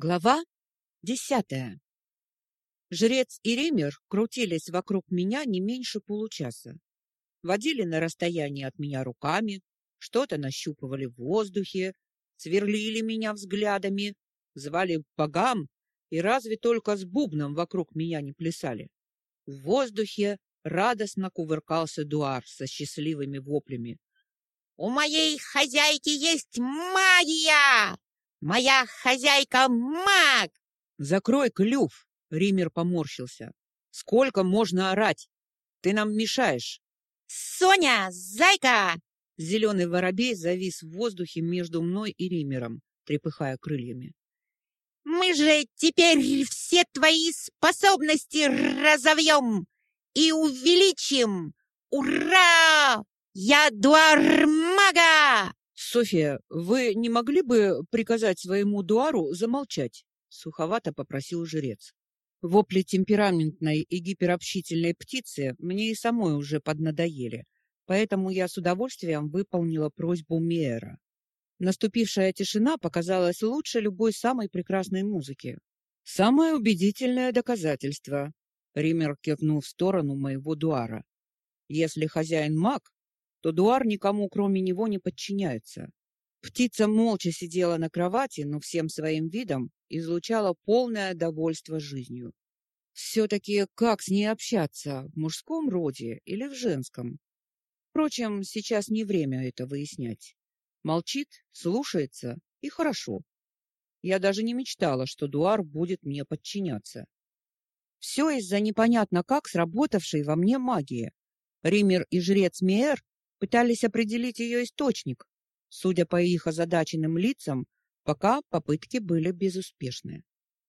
Глава десятая. Жрец и Ремер крутились вокруг меня не меньше получаса. Водили на расстоянии от меня руками, что-то нащупывали в воздухе, сверлили меня взглядами, звали богам и разве только с бубном вокруг меня не плясали. В воздухе радостно кувыркался Дуар со счастливыми воплями. «У моей хозяйки есть магия!» Моя хозяйка маг! Закрой клюв, Ример поморщился. Сколько можно орать? Ты нам мешаешь. Соня, зайка! Зеленый воробей завис в воздухе между мной и Римером, трепыхая крыльями. Мы же теперь все твои способности разовьем и увеличим! Ура! Я дуар София, вы не могли бы приказать своему дуару замолчать? Суховато попросил жрец. Вопли темпераментной и гиперобщительной птицы мне и самой уже поднадоели, поэтому я с удовольствием выполнила просьбу Меера. Наступившая тишина показалась лучше любой самой прекрасной музыки. Самое убедительное доказательство. Ример кивнул в сторону моего дуара. Если хозяин маг, то Дуар никому, кроме него, не подчиняется. Птица молча сидела на кровати, но всем своим видом излучала полное довольство жизнью. Все-таки как с ней общаться, в мужском роде или в женском? Впрочем, сейчас не время это выяснять. Молчит, слушается, и хорошо. Я даже не мечтала, что Дуар будет мне подчиняться. Все из-за непонятно как сработавшей во мне магии. Ример и жрец Меэр пытались определить ее источник. Судя по их озадаченным лицам, пока попытки были безуспешны.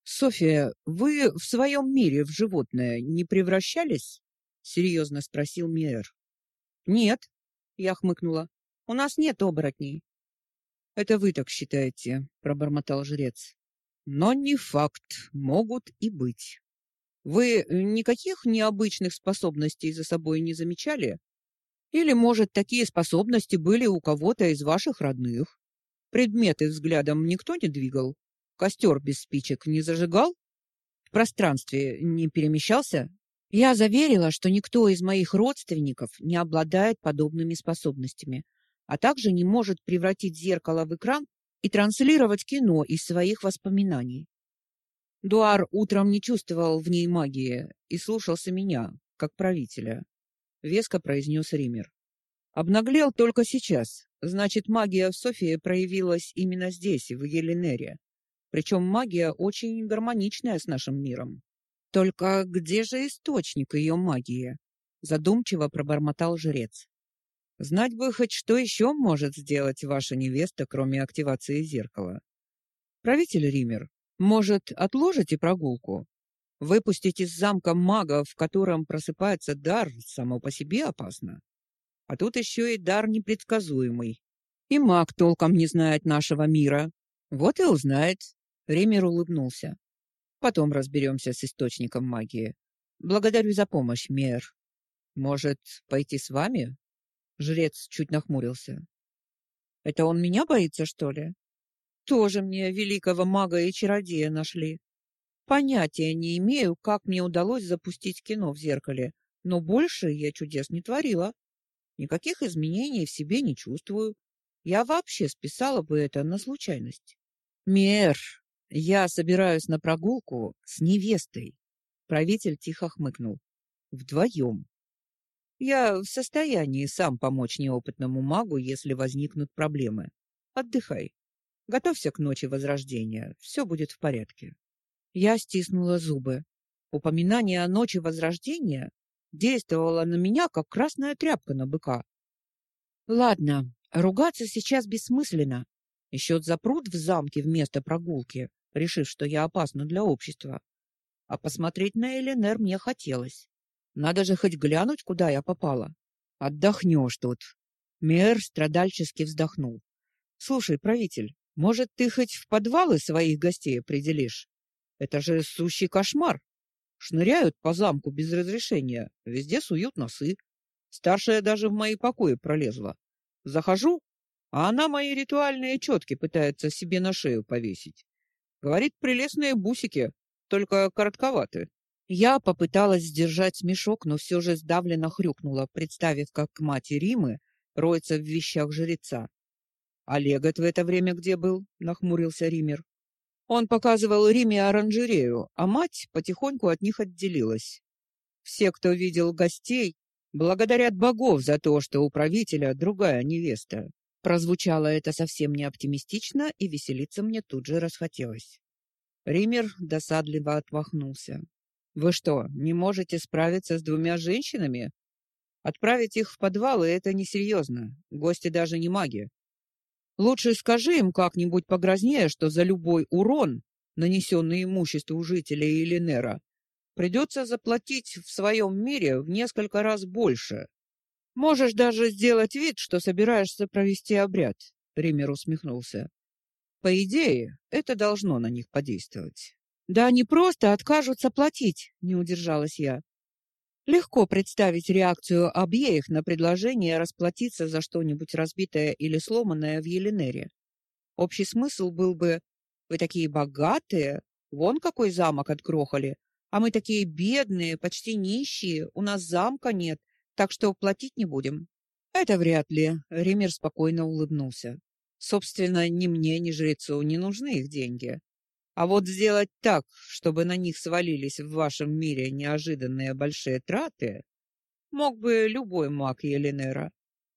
София, вы в своем мире в животное не превращались? серьезно спросил Миэр. Нет, я хмыкнула. У нас нет оборотней. Это вы так считаете, пробормотал жрец. Но не факт, могут и быть. Вы никаких необычных способностей за собой не замечали? Или, может, такие способности были у кого-то из ваших родных? Предметы взглядом никто не двигал? Костер без спичек не зажигал? В пространстве не перемещался? Я заверила, что никто из моих родственников не обладает подобными способностями, а также не может превратить зеркало в экран и транслировать кино из своих воспоминаний. Дуар утром не чувствовал в ней магии и слушался меня, как правителя веско произнес Ример. Обнаглел только сейчас. Значит, магия в Софии проявилась именно здесь, в Еленере. Причем магия очень гармоничная с нашим миром. Только где же источник ее магии? Задумчиво пробормотал жрец. Знать бы хоть что еще может сделать ваша невеста, кроме активации зеркала. Правитель Ример, может, отложите прогулку? Выпустить из замка мага, в котором просыпается дар, само по себе опасно. А тут еще и дар непредсказуемый. И маг толком не знает нашего мира. Вот и узнает. Ремер улыбнулся. Потом разберемся с источником магии. Благодарю за помощь, Мер. Может, пойти с вами? Жрец чуть нахмурился. Это он меня боится, что ли? Тоже мне великого мага и чародея нашли. Понятия не имею, как мне удалось запустить кино в зеркале, но больше я чудес не творила. Никаких изменений в себе не чувствую. Я вообще списала бы это на случайность. Мер, я собираюсь на прогулку с невестой. Правитель тихо хмыкнул. Вдвоем. Я в состоянии сам помочь неопытному магу, если возникнут проблемы. Отдыхай. Готовься к ночи возрождения. Все будет в порядке. Я стиснула зубы. Упоминание о ночи Возрождения действовало на меня, как красная тряпка на быка. Ладно, ругаться сейчас бессмысленно. Еще запрут в замке вместо прогулки, решив, что я опасна для общества. А посмотреть на Эленер мне хотелось. Надо же хоть глянуть, куда я попала. Отдохнешь тут. Мэр страдальчески вздохнул. Слушай, правитель, может, ты хоть в подвалы своих гостей определишь? Это же сущий кошмар. Шныряют по замку без разрешения, везде суют носы. Старшая даже в мои покои пролезла. Захожу, а она мои ритуальные четки пытается себе на шею повесить. Говорит, прелестные бусики, только коротковаты. Я попыталась сдержать смешок, но все же сдавленно хрюкнула, представив, как мать Римы роется в вещах жреца. Олегот в это время где был? нахмурился Ример. Он показывал Риме оранжерею, а мать потихоньку от них отделилась. Все, кто видел гостей, благодарят богов за то, что у правителя другая невеста. Прозвучало это совсем не оптимистично, и веселиться мне тут же расхотелось. Ример досадливо отмахнулся. Вы что, не можете справиться с двумя женщинами? Отправить их в подвалы это несерьезно. Гости даже не маги. Лучше скажи им как-нибудь погрознее, что за любой урон, нанесенный имуществу жителей Элинера, придется заплатить в своем мире в несколько раз больше. Можешь даже сделать вид, что собираешься провести обряд, Ример усмехнулся. По идее, это должно на них подействовать. Да они просто откажутся платить, не удержалась я. Легко представить реакцию обеих на предложение расплатиться за что-нибудь разбитое или сломанное в Еленере. Общий смысл был бы: вы такие богатые, вон какой замок отгрохали, а мы такие бедные, почти нищие, у нас замка нет, так что платить не будем. Это вряд ли, Ример спокойно улыбнулся. Собственно, ни мне, ни жрецу не нужны их деньги. А вот сделать так, чтобы на них свалились в вашем мире неожиданные большие траты, мог бы любой маг Еленера.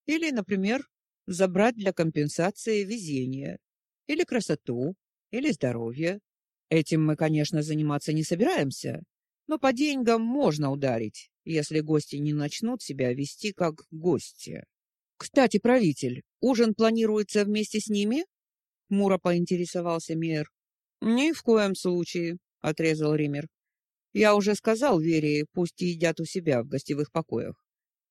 Или, например, забрать для компенсации везение, или красоту, или здоровье. Этим мы, конечно, заниматься не собираемся, но по деньгам можно ударить, если гости не начнут себя вести как гости. Кстати, правитель, ужин планируется вместе с ними? Мура поинтересовался мэр. Ни в коем случае, отрезал Ример. Я уже сказал Вере, пусть едят у себя в гостевых покоях.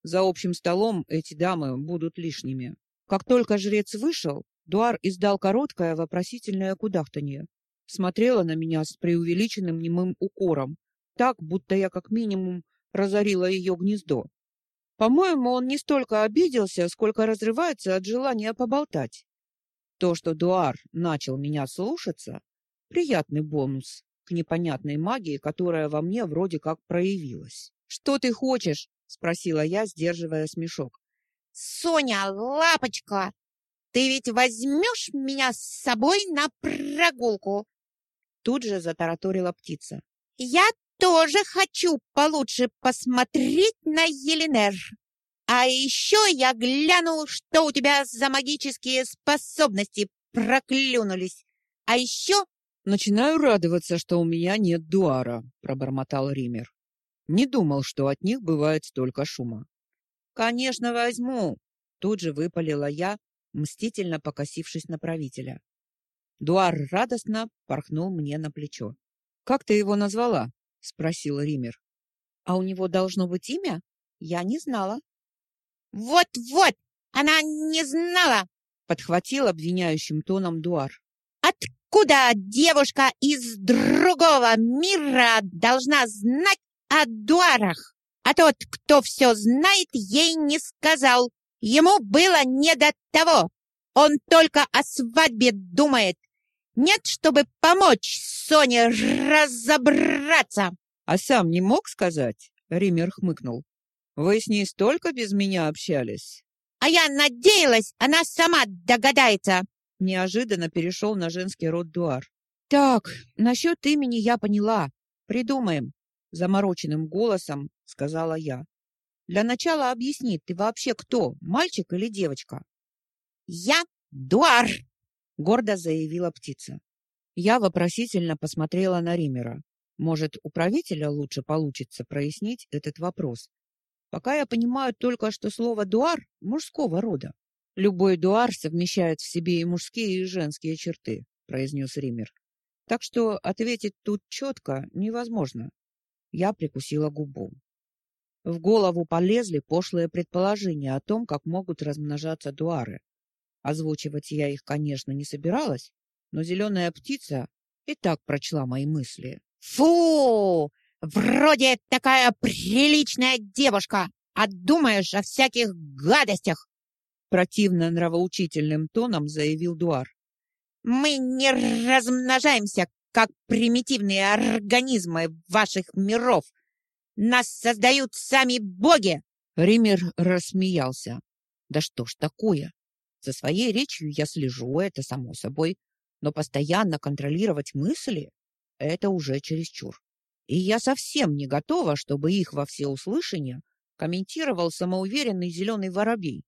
За общим столом эти дамы будут лишними. Как только жрец вышел, Дуар издал короткое вопросительное кудахтанье. Смотрела на меня с преувеличенным немым укором, так, будто я как минимум разорила ее гнездо. По-моему, он не столько обиделся, сколько разрывается от желания поболтать. То, что Дуар начал меня слушаться, Приятный бонус к непонятной магии, которая во мне вроде как проявилась. «Что ты хочешь?» — спросила я, сдерживая смешок. «Соня, лапочка, ты ведь возьмешь меня с собой на прогулку?» Тут же затараторила птица. «Я тоже хочу получше посмотреть на Еленер. А еще я гляну, что у тебя за магические способности проклюнулись. А еще Начинаю радоваться, что у меня нет дуара, пробормотал Ример. Не думал, что от них бывает столько шума. Конечно, возьму, тут же выпалила я, мстительно покосившись на правителя. Дуар радостно порхнул мне на плечо. Как ты его назвала? спросил Ример. А у него должно быть имя? Я не знала. Вот-вот, она не знала, подхватил обвиняющим тоном Дуар. Откуда девушка из другого мира должна знать о дуарах? А тот, кто все знает, ей не сказал. Ему было не до того. Он только о свадьбе думает. Нет, чтобы помочь Соне разобраться. А сам не мог сказать? Ример хмыкнул. Вы с ней столько без меня общались. А я надеялась, она сама догадается неожиданно перешел на женский род Дуар. Так, насчет имени я поняла. Придумаем, замороченным голосом сказала я. Для начала объясни, ты вообще кто, мальчик или девочка? Я Дуар, гордо заявила птица. Я вопросительно посмотрела на Римера. Может, у правителя лучше получится прояснить этот вопрос. Пока я понимаю только, что слово дуар мужского рода. Любой дуар совмещает в себе и мужские, и женские черты, произнес Ример. Так что ответить тут четко невозможно. Я прикусила губу. В голову полезли пошлые предположения о том, как могут размножаться дуары. Озвучивать я их, конечно, не собиралась, но зеленая птица и так прочла мои мысли. Фу! Вроде такая приличная девушка, а думаешь о всяких гадостях противно нравоучительным тоном заявил Дуар. Мы не размножаемся, как примитивные организмы ваших миров. Нас создают сами боги. Ример рассмеялся. Да что ж такое? За своей речью я слежу, это само собой, но постоянно контролировать мысли — это уже чересчур. И я совсем не готова, чтобы их во всеуслышание комментировал самоуверенный зеленый воробей.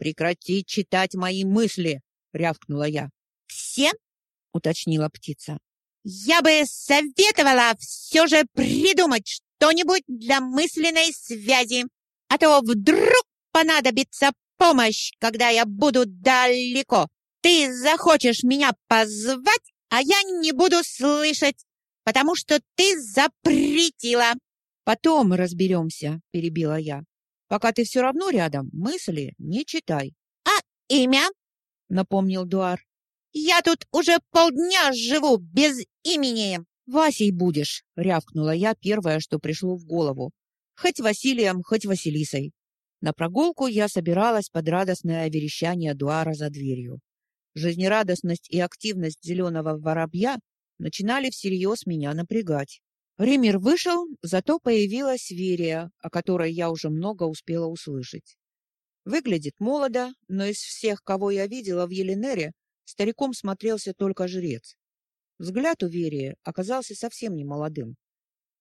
«Прекрати читать мои мысли!» — рявкнула я. «Все?» — уточнила птица. «Я бы советовала все же придумать что-нибудь для мысленной связи, а то вдруг понадобится помощь, когда я буду далеко. Ты захочешь меня позвать, а я не буду слышать, потому что ты запретила. Потом разберемся, перебила я. Пока ты все равно рядом, мысли не читай. А имя? напомнил Дуар. Я тут уже полдня живу без имени. Васей будешь, рявкнула я первое, что пришло в голову. Хоть Василием, хоть Василисой. На прогулку я собиралась под радостное верещание Дуара за дверью. Жизнерадостность и активность зеленого воробья начинали всерьез меня напрягать. Ремир вышел, зато появилась Верия, о которой я уже много успела услышать. Выглядит молодо, но из всех, кого я видела в Еленере, стариком смотрелся только жрец. Взгляд у Верии оказался совсем не молодым,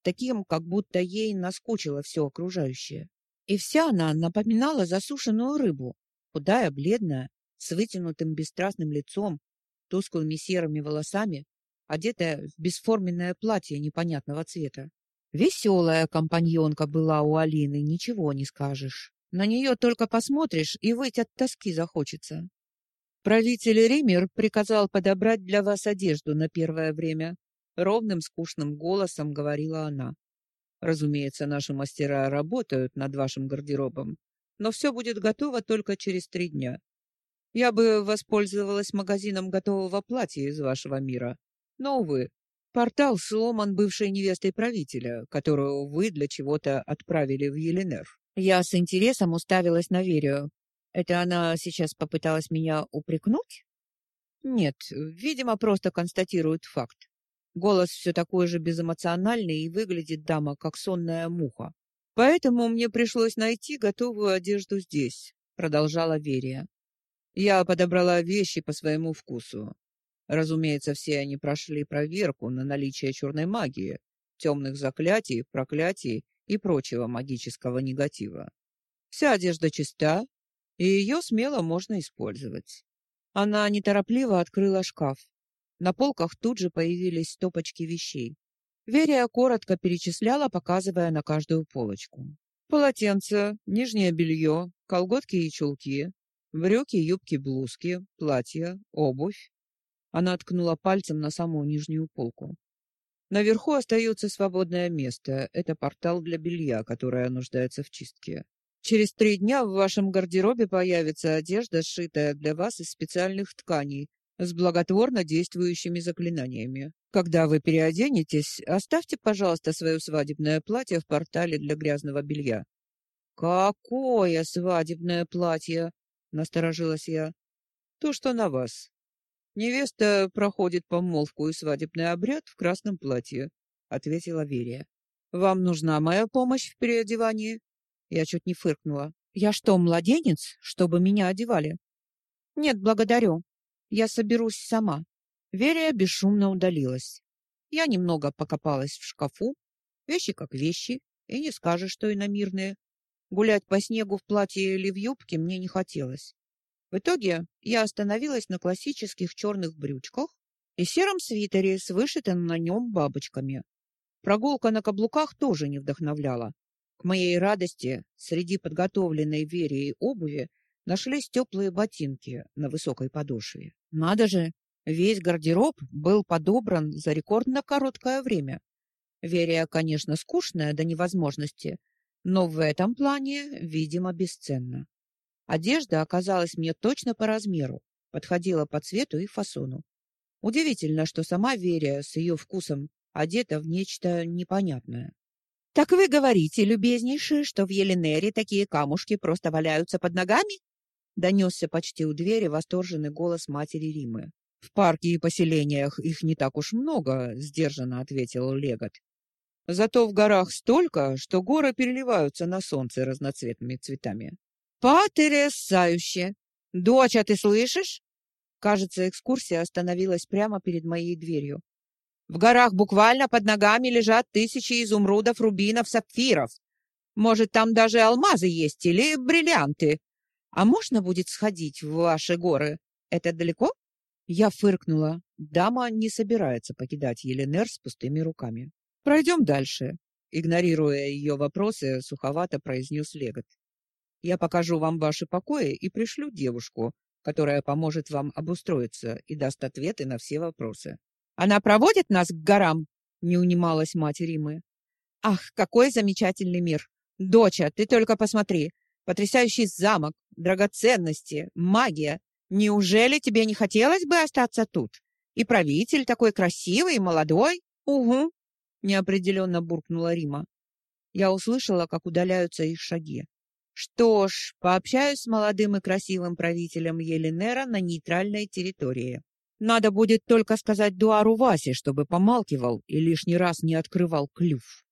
таким, как будто ей наскучило все окружающее. И вся она напоминала засушенную рыбу, худая, бледная, с вытянутым бесстрастным лицом, тусклыми серыми волосами, одетая в бесформенное платье непонятного цвета. Веселая компаньонка была у Алины, ничего не скажешь. На нее только посмотришь, и выть от тоски захочется. Правитель Ример приказал подобрать для вас одежду на первое время. Ровным, скучным голосом говорила она. Разумеется, наши мастера работают над вашим гардеробом, но все будет готово только через три дня. Я бы воспользовалась магазином готового платья из вашего мира, но, увы, портал сломан бывшей невестой правителя, которую вы для чего-то отправили в Еленер. Я с интересом уставилась на Верию. Это она сейчас попыталась меня упрекнуть? Нет, видимо, просто констатирует факт. Голос все такой же безэмоциональный, и выглядит дама как сонная муха. Поэтому мне пришлось найти готовую одежду здесь, продолжала Верия. Я подобрала вещи по своему вкусу. Разумеется, все они прошли проверку на наличие черной магии, темных заклятий, проклятий и прочего магического негатива. Вся одежда чиста, и ее смело можно использовать. Она неторопливо открыла шкаф, на полках тут же появились стопочки вещей. Верия коротко перечисляла, показывая на каждую полочку. Полотенце, нижнее белье, колготки и чулки, брюки, юбки, блузки, платья, обувь. Она ткнула пальцем на самую нижнюю полку. Наверху остается свободное место. Это портал для белья, которое нуждается в чистке. Через три дня в вашем гардеробе появится одежда, сшитая для вас из специальных тканей, с благотворно действующими заклинаниями. Когда вы переоденетесь, оставьте, пожалуйста, свое свадебное платье в портале для грязного белья. Какое свадебное платье? насторожилась я. То, что на вас. Невеста проходит помолвку и свадебный обряд в красном платье, ответила Верия. Вам нужна моя помощь в переодевании? Я чуть не фыркнула. Я что, младенец, чтобы меня одевали? Нет, благодарю. Я соберусь сама. Верия бесшумно удалилась. Я немного покопалась в шкафу. Вещи как вещи, и не скажешь, что иномирные. Гулять по снегу в платье или в юбке мне не хотелось. В итоге я остановилась на классических черных брючках и сером свитере с вышитым на нем бабочками. Прогулка на каблуках тоже не вдохновляла. К моей радости, среди подготовленной Верией обуви нашлись теплые ботинки на высокой подошве. Надо же, весь гардероб был подобран за рекордно короткое время. Верия, конечно, скучная до невозможности, но в этом плане, видимо, бесценна. Одежда оказалась мне точно по размеру, подходила по цвету и фасону. Удивительно, что сама Верия с ее вкусом одета в нечто непонятное. Так вы говорите, любезнейший, что в Еленере такие камушки просто валяются под ногами? донесся почти у двери восторженный голос матери Римы. В парке и поселениях их не так уж много, сдержанно ответил Легот. Зато в горах столько, что горы переливаются на солнце разноцветными цветами. Потрясающе! Дочь, а ты слышишь? Кажется, экскурсия остановилась прямо перед моей дверью. В горах буквально под ногами лежат тысячи изумрудов, рубинов, сапфиров. Может, там даже алмазы есть или бриллианты. А можно будет сходить в ваши горы? Это далеко? Я фыркнула. Дама не собирается покидать Еленер с пустыми руками. Пройдем дальше. Игнорируя ее вопросы, суховато произнес Легот. Я покажу вам ваши покои и пришлю девушку, которая поможет вам обустроиться и даст ответы на все вопросы. Она проводит нас к горам, не унималась мать Римы. Ах, какой замечательный мир! Доча, ты только посмотри. Потрясающий замок, драгоценности, магия. Неужели тебе не хотелось бы остаться тут? И правитель такой красивый и молодой? Угу, неопределенно буркнула Рима. Я услышала, как удаляются их шаги. Что ж, пообщаюсь с молодым и красивым правителем Еленера на нейтральной территории. Надо будет только сказать Дуару Васе, чтобы помалкивал и лишний раз не открывал клюв.